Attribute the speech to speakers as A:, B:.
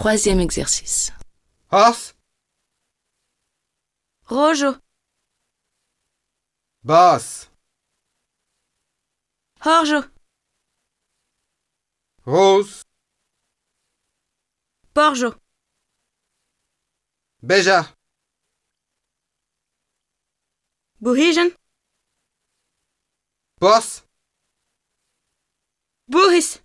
A: Troisième exercice.
B: Os,
C: Rojo,
B: Bas,
C: Jorjo,
B: Rose,
C: Porjo,
B: Beja,
C: Bourigen,
B: Bos,
C: Boris,